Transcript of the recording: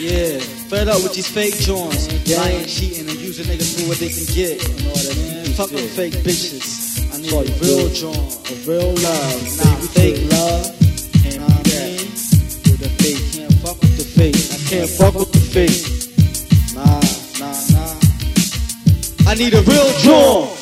Yeah, fed up with these fake joints. Lying, cheating, and using niggas for what they can get. You? Fuck with fake bitches. I need a real joint. A real love. Not baby, fake love. And I'm mean, with the fake. Can't fuck with the fake. I can't fuck with the fake. Nah, nah, nah. I need a real joint.